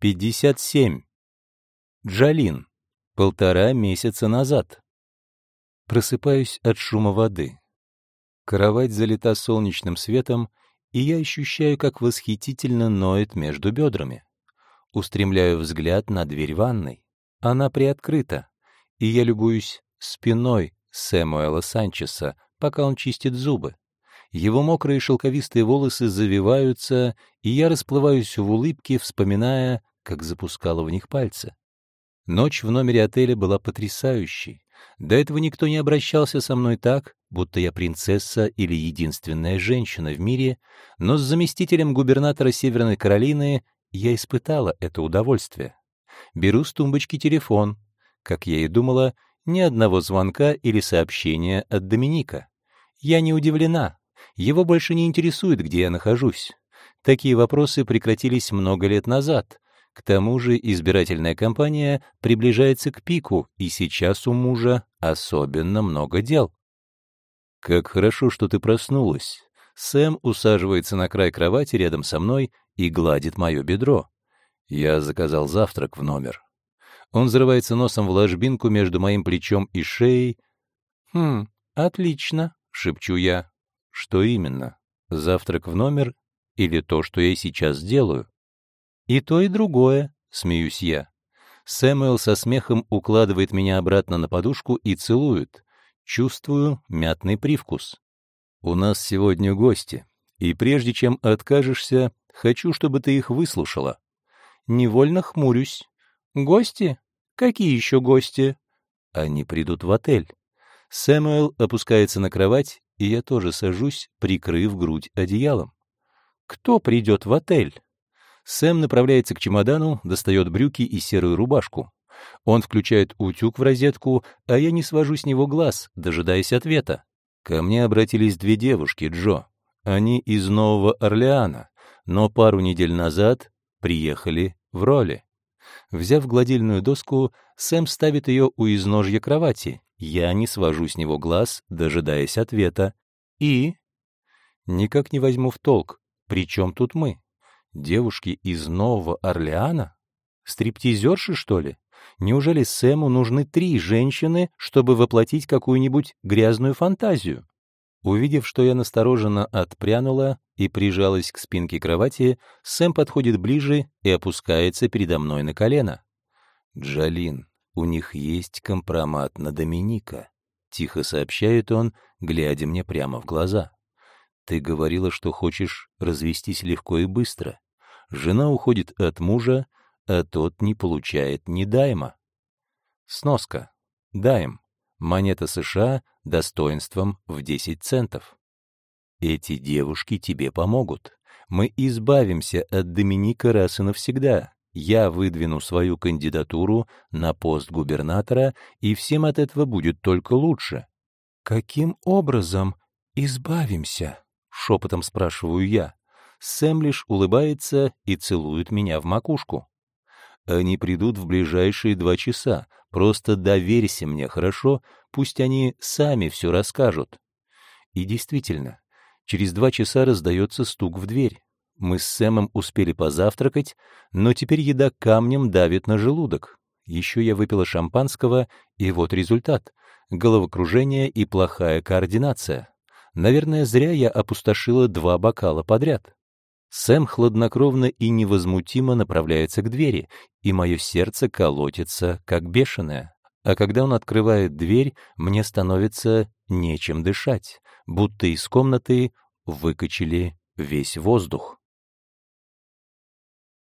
57. Джалин. Полтора месяца назад. Просыпаюсь от шума воды. Кровать залита солнечным светом, и я ощущаю, как восхитительно ноет между бедрами. Устремляю взгляд на дверь ванной. Она приоткрыта, и я любуюсь спиной Сэмуэла Санчеса, пока он чистит зубы. Его мокрые шелковистые волосы завиваются, и я расплываюсь в улыбке, вспоминая, как запускала в них пальцы. Ночь в номере отеля была потрясающей. До этого никто не обращался со мной так, будто я принцесса или единственная женщина в мире, но с заместителем губернатора Северной Каролины я испытала это удовольствие. Беру с тумбочки телефон. Как я и думала, ни одного звонка или сообщения от Доминика. Я не удивлена. Его больше не интересует, где я нахожусь. Такие вопросы прекратились много лет назад, к тому же избирательная кампания приближается к пику, и сейчас у мужа особенно много дел. «Как хорошо, что ты проснулась». Сэм усаживается на край кровати рядом со мной и гладит мое бедро. Я заказал завтрак в номер. Он взрывается носом в ложбинку между моим плечом и шеей. «Хм, отлично», — шепчу я. «Что именно? Завтрак в номер или то, что я сейчас делаю?» «И то, и другое», — смеюсь я. Сэмюэл со смехом укладывает меня обратно на подушку и целует. Чувствую мятный привкус. «У нас сегодня гости, и прежде чем откажешься, хочу, чтобы ты их выслушала». Невольно хмурюсь. «Гости? Какие еще гости?» Они придут в отель. Сэмюэл опускается на кровать, и я тоже сажусь, прикрыв грудь одеялом. «Кто придет в отель?» Сэм направляется к чемодану, достает брюки и серую рубашку. Он включает утюг в розетку, а я не свожу с него глаз, дожидаясь ответа. Ко мне обратились две девушки, Джо. Они из Нового Орлеана, но пару недель назад приехали в роли. Взяв гладильную доску, Сэм ставит ее у изножья кровати. Я не свожу с него глаз, дожидаясь ответа. И... Никак не возьму в толк. При чем тут мы? Девушки из Нового Орлеана? Стриптизерши, что ли? Неужели Сэму нужны три женщины, чтобы воплотить какую-нибудь грязную фантазию? Увидев, что я настороженно отпрянула и прижалась к спинке кровати, Сэм подходит ближе и опускается передо мной на колено. «Джалин, у них есть компромат на Доминика», — тихо сообщает он, глядя мне прямо в глаза. Ты говорила, что хочешь развестись легко и быстро. Жена уходит от мужа, а тот не получает ни дайма. Сноска. Дайм. Монета США достоинством в 10 центов. Эти девушки тебе помогут. Мы избавимся от Доминика раз и навсегда. Я выдвину свою кандидатуру на пост губернатора, и всем от этого будет только лучше. Каким образом избавимся? — шепотом спрашиваю я. Сэм лишь улыбается и целует меня в макушку. Они придут в ближайшие два часа. Просто доверься мне, хорошо? Пусть они сами все расскажут. И действительно, через два часа раздается стук в дверь. Мы с Сэмом успели позавтракать, но теперь еда камнем давит на желудок. Еще я выпила шампанского, и вот результат — головокружение и плохая координация. Наверное, зря я опустошила два бокала подряд. Сэм хладнокровно и невозмутимо направляется к двери, и мое сердце колотится, как бешеное. А когда он открывает дверь, мне становится нечем дышать, будто из комнаты выкачали весь воздух.